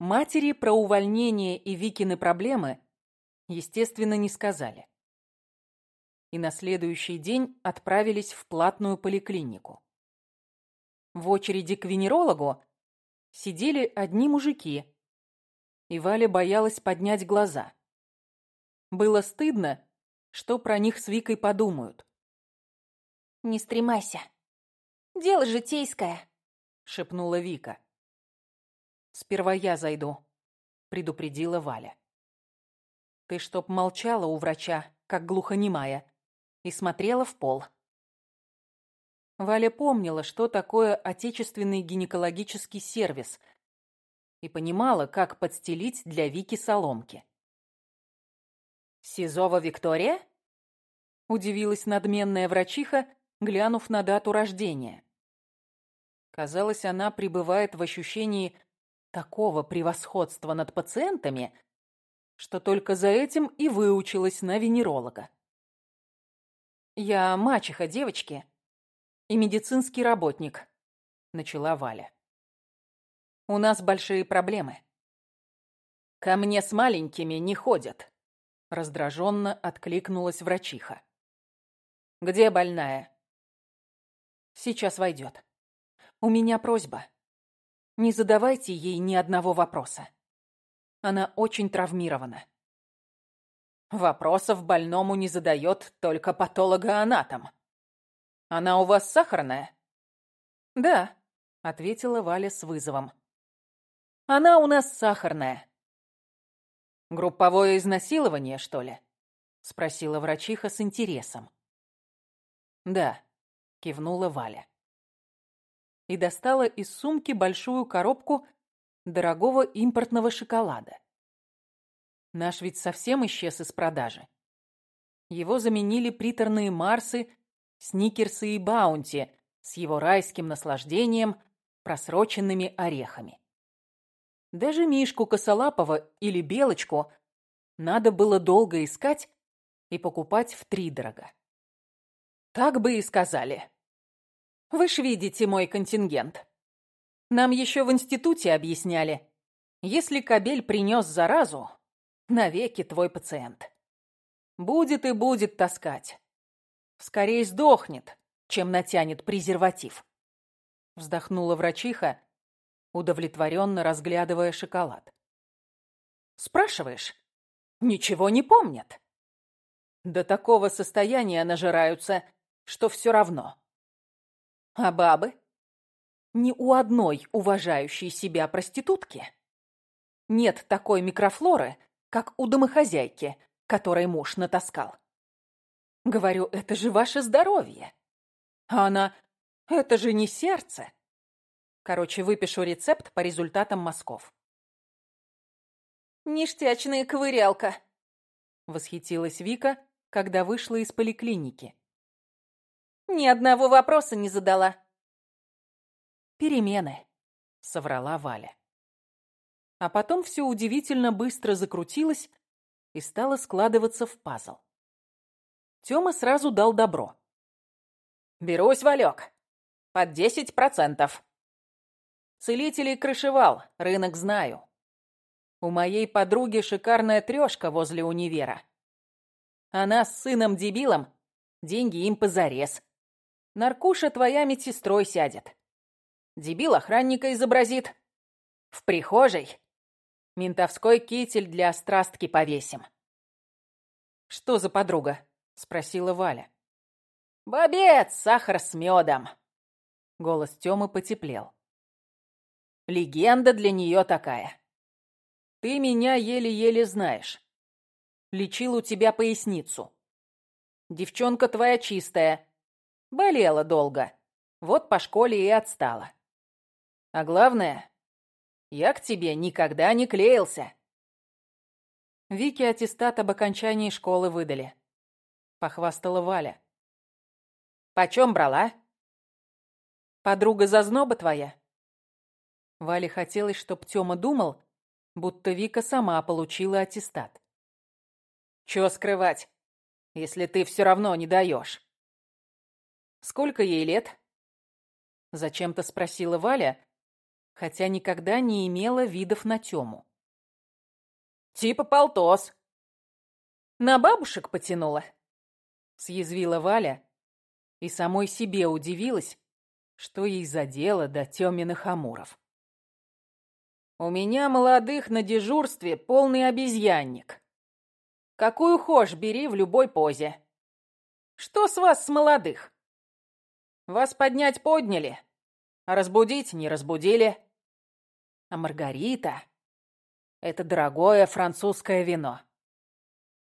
Матери про увольнение и Викины проблемы, естественно, не сказали. И на следующий день отправились в платную поликлинику. В очереди к венерологу сидели одни мужики, и Валя боялась поднять глаза. Было стыдно, что про них с Викой подумают. «Не стремайся. Дело житейское», — шепнула Вика. «Сперва я зайду», — предупредила Валя. «Ты чтоб молчала у врача, как глухонемая, и смотрела в пол». Валя помнила, что такое отечественный гинекологический сервис, и понимала, как подстелить для Вики соломки. «Сизова Виктория?» — удивилась надменная врачиха, глянув на дату рождения. Казалось, она пребывает в ощущении такого превосходства над пациентами, что только за этим и выучилась на венеролога. «Я мачеха девочки и медицинский работник», — начала Валя. У нас большие проблемы. Ко мне с маленькими не ходят. Раздраженно откликнулась врачиха. Где больная? Сейчас войдет. У меня просьба. Не задавайте ей ни одного вопроса. Она очень травмирована. Вопросов больному не задает только патологоанатом. Она у вас сахарная? Да, ответила Валя с вызовом. Она у нас сахарная. Групповое изнасилование, что ли? Спросила врачиха с интересом. Да, кивнула Валя. И достала из сумки большую коробку дорогого импортного шоколада. Наш ведь совсем исчез из продажи. Его заменили приторные Марсы, Сникерсы и Баунти с его райским наслаждением, просроченными орехами. Даже Мишку Косолапова или Белочку надо было долго искать и покупать втридорога. Так бы и сказали. Вы ж видите мой контингент. Нам еще в институте объясняли, если кобель принес заразу, навеки твой пациент. Будет и будет таскать. Скорее сдохнет, чем натянет презерватив. Вздохнула врачиха удовлетворенно разглядывая шоколад. «Спрашиваешь? Ничего не помнят. До такого состояния нажираются, что все равно. А бабы? Ни у одной уважающей себя проститутки нет такой микрофлоры, как у домохозяйки, которой муж натаскал. Говорю, это же ваше здоровье. А она, это же не сердце. Короче, выпишу рецепт по результатам мазков. «Ништячная ковырялка!» — восхитилась Вика, когда вышла из поликлиники. «Ни одного вопроса не задала». «Перемены», — соврала Валя. А потом все удивительно быстро закрутилось и стало складываться в пазл. Тёма сразу дал добро. «Берусь, Валек. Под десять процентов». Целителей крышевал, рынок знаю. У моей подруги шикарная трёшка возле универа. Она с сыном-дебилом, деньги им позарез. Наркуша твоя медсестрой сядет. Дебил охранника изобразит. В прихожей ментовской китель для страстки повесим. «Что за подруга?» — спросила Валя. «Бобец, сахар с медом. Голос Тёмы потеплел. Легенда для нее такая. Ты меня еле-еле знаешь. Лечил у тебя поясницу. Девчонка твоя чистая. Болела долго. Вот по школе и отстала. А главное, я к тебе никогда не клеился. Вике аттестат об окончании школы выдали. Похвастала Валя. Почем брала? Подруга зазноба твоя? Вале хотелось, чтоб Тёма думал, будто Вика сама получила аттестат. «Чё скрывать, если ты всё равно не даёшь?» «Сколько ей лет?» Зачем-то спросила Валя, хотя никогда не имела видов на Тему. «Типа полтос». «На бабушек потянула», — съязвила Валя и самой себе удивилась, что ей задело до Тёминых амуров. «У меня молодых на дежурстве полный обезьянник. Какую хошь бери в любой позе. Что с вас с молодых? Вас поднять подняли, а разбудить не разбудили. А Маргарита — это дорогое французское вино.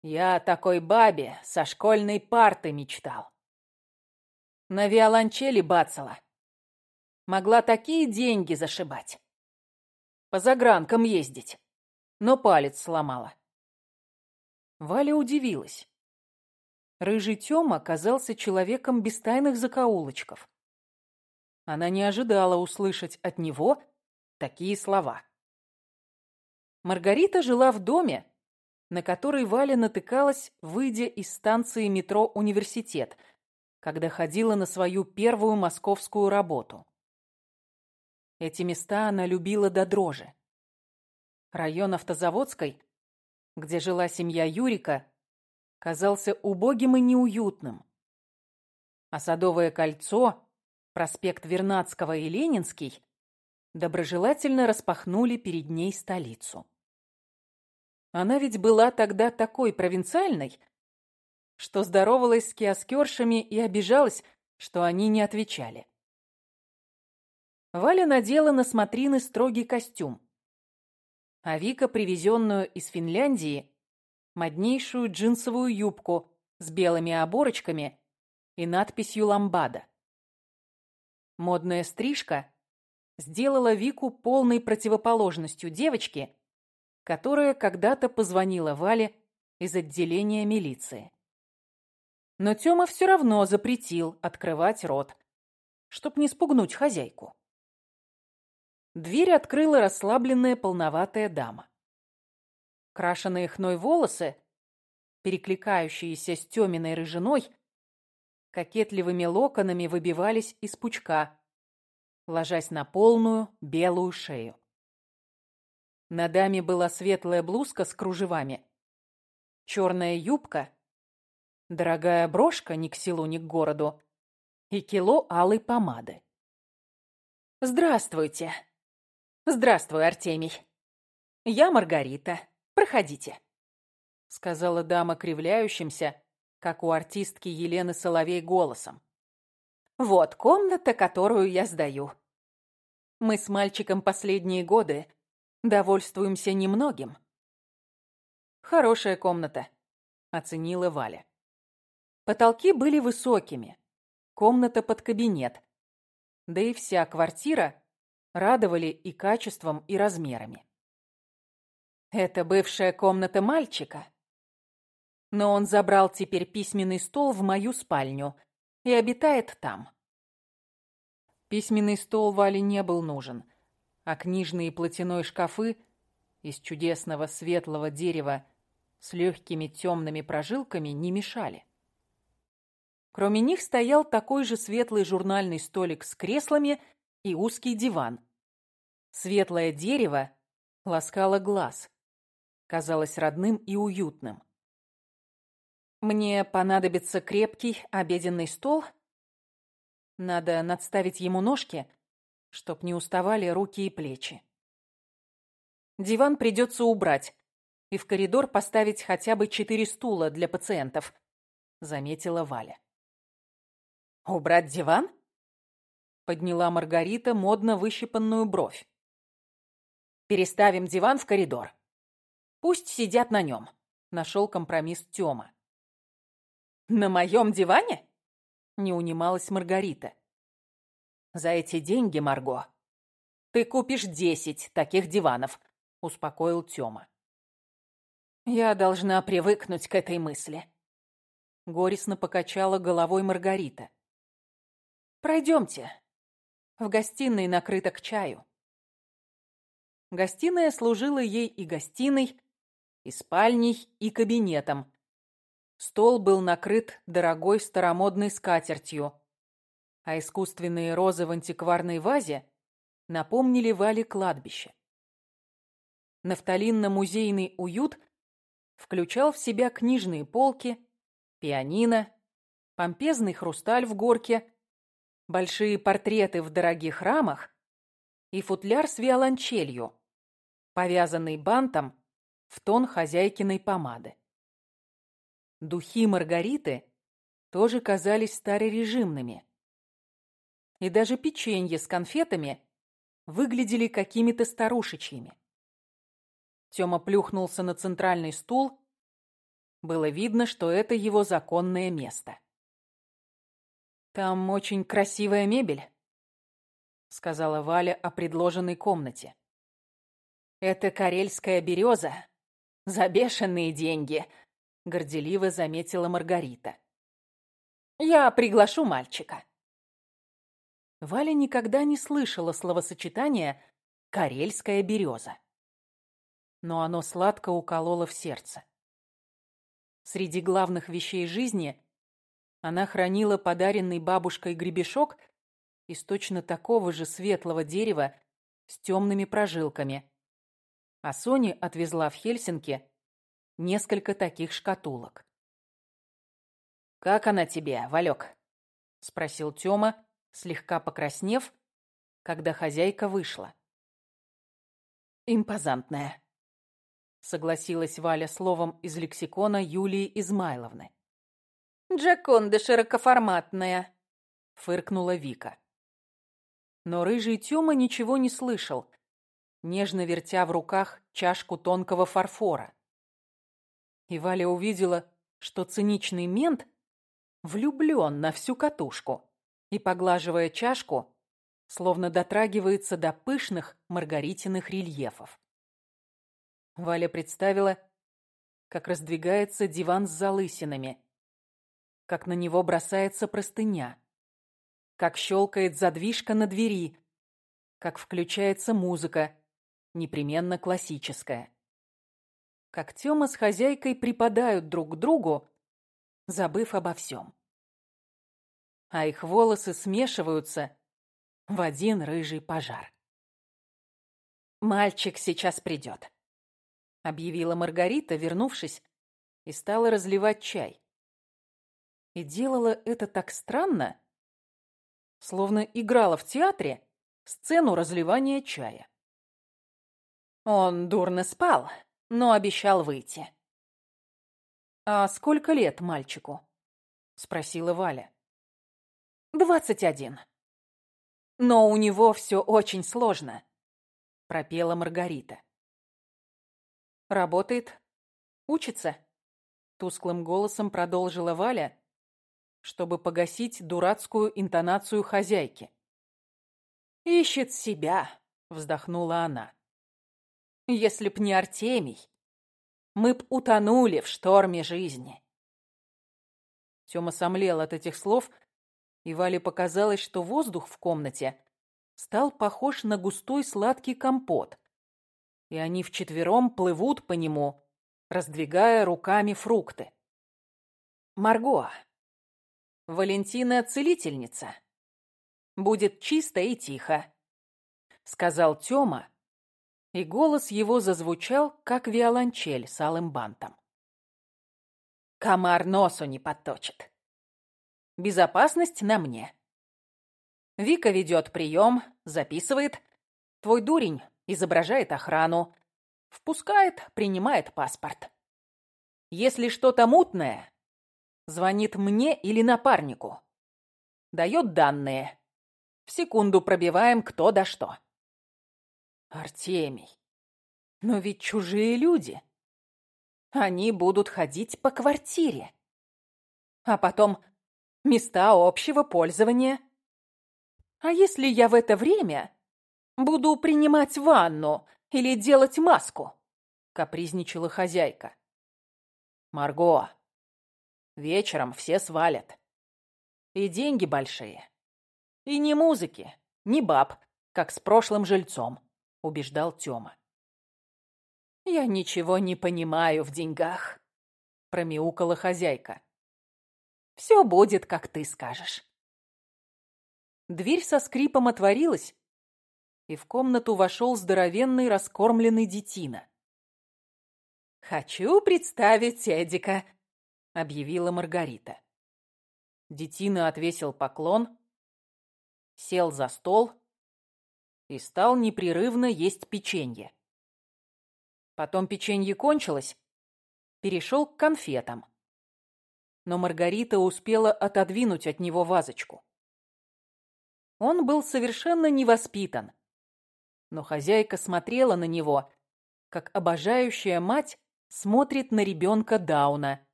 Я о такой бабе со школьной парты мечтал. На виолончели бацала. Могла такие деньги зашибать. По загранкам ездить. Но палец сломала. Валя удивилась. Рыжий Тёма оказался человеком без тайных закоулочков. Она не ожидала услышать от него такие слова. Маргарита жила в доме, на который Валя натыкалась, выйдя из станции метро «Университет», когда ходила на свою первую московскую работу. Эти места она любила до дрожи. Район Автозаводской где жила семья Юрика, казался убогим и неуютным. А Садовое кольцо, проспект Вернадского и Ленинский доброжелательно распахнули перед ней столицу. Она ведь была тогда такой провинциальной, что здоровалась с киоскершами и обижалась, что они не отвечали. Валя надела на смотрины строгий костюм а Вика привезенную из Финляндии моднейшую джинсовую юбку с белыми оборочками и надписью «Ламбада». Модная стрижка сделала Вику полной противоположностью девочки, которая когда-то позвонила Вале из отделения милиции. Но Тёма все равно запретил открывать рот, чтоб не спугнуть хозяйку. Дверь открыла расслабленная полноватая дама. Крашеные хной волосы, перекликающиеся с Тёминой рыжиной, кокетливыми локонами выбивались из пучка, ложась на полную белую шею. На даме была светлая блузка с кружевами, черная юбка, дорогая брошка ни к селу, ни к городу и кило алой помады. «Здравствуйте!» «Здравствуй, Артемий. Я Маргарита. Проходите», — сказала дама кривляющимся, как у артистки Елены Соловей голосом. «Вот комната, которую я сдаю. Мы с мальчиком последние годы довольствуемся немногим». «Хорошая комната», — оценила Валя. Потолки были высокими, комната под кабинет, да и вся квартира радовали и качеством, и размерами. Это бывшая комната мальчика. Но он забрал теперь письменный стол в мою спальню и обитает там. Письменный стол Вале не был нужен, а книжные платяной шкафы из чудесного светлого дерева с легкими темными прожилками не мешали. Кроме них стоял такой же светлый журнальный столик с креслами и узкий диван. Светлое дерево ласкало глаз, казалось родным и уютным. Мне понадобится крепкий обеденный стол. Надо надставить ему ножки, чтоб не уставали руки и плечи. Диван придется убрать и в коридор поставить хотя бы четыре стула для пациентов, заметила Валя. Убрать диван? Подняла Маргарита модно выщипанную бровь. Переставим диван в коридор. Пусть сидят на нем. Нашел компромисс Тёма. На моем диване? Не унималась Маргарита. За эти деньги, Марго, ты купишь десять таких диванов, успокоил Тёма. Я должна привыкнуть к этой мысли. Горестно покачала головой Маргарита. Пройдемте. В гостиной накрыто к чаю. Гостиная служила ей и гостиной, и спальней, и кабинетом. Стол был накрыт дорогой старомодной скатертью, а искусственные розы в антикварной вазе напомнили Вале кладбище. Нафталинно-музейный уют включал в себя книжные полки, пианино, помпезный хрусталь в горке, большие портреты в дорогих рамах и футляр с виолончелью, повязанный бантом в тон хозяйкиной помады. Духи Маргариты тоже казались старорежимными. И даже печенье с конфетами выглядели какими-то старушечьими. Тёма плюхнулся на центральный стул. Было видно, что это его законное место. «Там очень красивая мебель», — сказала Валя о предложенной комнате. «Это карельская береза. За бешеные деньги», — горделиво заметила Маргарита. «Я приглашу мальчика». Валя никогда не слышала словосочетания «карельская береза». Но оно сладко укололо в сердце. Среди главных вещей жизни она хранила подаренный бабушкой гребешок из точно такого же светлого дерева с темными прожилками. А Соне отвезла в Хельсинки несколько таких шкатулок. «Как она тебе, Валек?» — спросил Тёма, слегка покраснев, когда хозяйка вышла. «Импозантная», — согласилась Валя словом из лексикона Юлии Измайловны. «Джаконда широкоформатная», — фыркнула Вика. Но рыжий Тёма ничего не слышал, нежно вертя в руках чашку тонкого фарфора и Валя увидела, что циничный мент влюблен на всю катушку и, поглаживая чашку, словно дотрагивается до пышных маргаритиных рельефов. Валя представила, как раздвигается диван с залысинами, как на него бросается простыня, как щелкает задвижка на двери, как включается музыка, непременно классическая как Тёма с хозяйкой припадают друг к другу, забыв обо всем. А их волосы смешиваются в один рыжий пожар. «Мальчик сейчас придет», — объявила Маргарита, вернувшись, и стала разливать чай. И делала это так странно, словно играла в театре сцену разливания чая. Он дурно спал, но обещал выйти. «А сколько лет мальчику?» — спросила Валя. «Двадцать один. Но у него все очень сложно», — пропела Маргарита. «Работает? Учится?» — тусклым голосом продолжила Валя, чтобы погасить дурацкую интонацию хозяйки. «Ищет себя», — вздохнула она. Если б не Артемий, мы б утонули в шторме жизни. Тёма сомлел от этих слов, и Вале показалось, что воздух в комнате стал похож на густой сладкий компот, и они вчетвером плывут по нему, раздвигая руками фрукты. Марго, Валентина целительница. Будет чисто и тихо, сказал Тёма, и голос его зазвучал, как виолончель с алым бантом. Комар носу не подточит. Безопасность на мне. Вика ведет прием, записывает. Твой дурень изображает охрану. Впускает, принимает паспорт. Если что-то мутное, звонит мне или напарнику. Дает данные. В секунду пробиваем кто да что. Артемий, но ведь чужие люди. Они будут ходить по квартире. А потом места общего пользования. А если я в это время буду принимать ванну или делать маску? Капризничала хозяйка. Марго, вечером все свалят. И деньги большие. И ни музыки, ни баб, как с прошлым жильцом убеждал Тёма. «Я ничего не понимаю в деньгах», — промяукала хозяйка. «Все будет, как ты скажешь». Дверь со скрипом отворилась, и в комнату вошел здоровенный раскормленный детина. «Хочу представить Эдика», — объявила Маргарита. Детина отвесил поклон, сел за стол и стал непрерывно есть печенье. Потом печенье кончилось, перешел к конфетам. Но Маргарита успела отодвинуть от него вазочку. Он был совершенно невоспитан, но хозяйка смотрела на него, как обожающая мать смотрит на ребенка Дауна,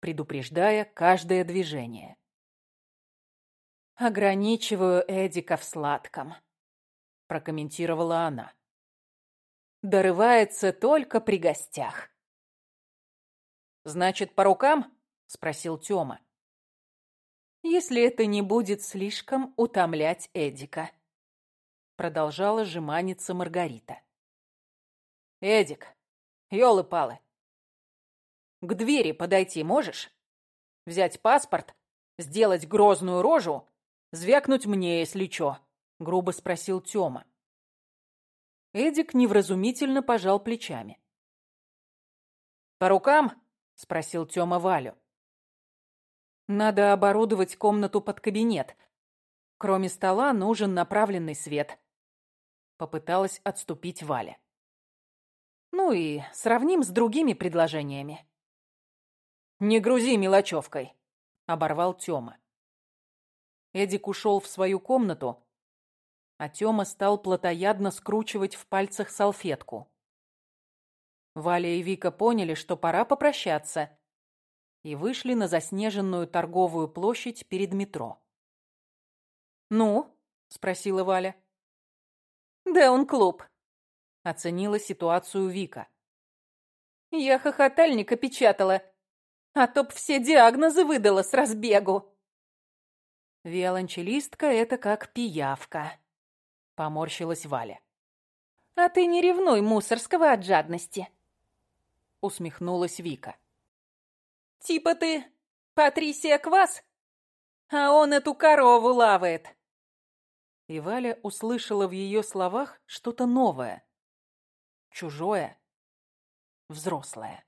предупреждая каждое движение. «Ограничиваю Эдика в сладком», — прокомментировала она. «Дорывается только при гостях». «Значит, по рукам?» — спросил Тёма. «Если это не будет слишком утомлять Эдика», — продолжала жеманиться Маргарита. «Эдик, ёлы-палы, к двери подойти можешь? Взять паспорт, сделать грозную рожу Звякнуть мне, если чё?» — грубо спросил Тёма. Эдик невразумительно пожал плечами. «По рукам?» — спросил Тёма Валю. «Надо оборудовать комнату под кабинет. Кроме стола нужен направленный свет». Попыталась отступить Валя. «Ну и сравним с другими предложениями». «Не грузи мелочевкой», — оборвал Тёма. Эдик ушел в свою комнату, а Тёма стал плотоядно скручивать в пальцах салфетку. Валя и Вика поняли, что пора попрощаться, и вышли на заснеженную торговую площадь перед метро. «Ну?» — спросила Валя. «Да он клуб», — оценила ситуацию Вика. «Я хохотальника печатала, а топ все диагнозы выдала с разбегу». «Виолончелистка — это как пиявка», — поморщилась Валя. «А ты не ревнуй мусорского от жадности», — усмехнулась Вика. «Типа ты Патрисия Квас, а он эту корову лавает». И Валя услышала в ее словах что-то новое, чужое, взрослое.